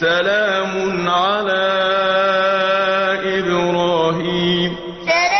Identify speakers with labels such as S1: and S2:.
S1: سَلَامٌ عَلَىٰ إِبْرَاهِيمَ. سَلَامٌ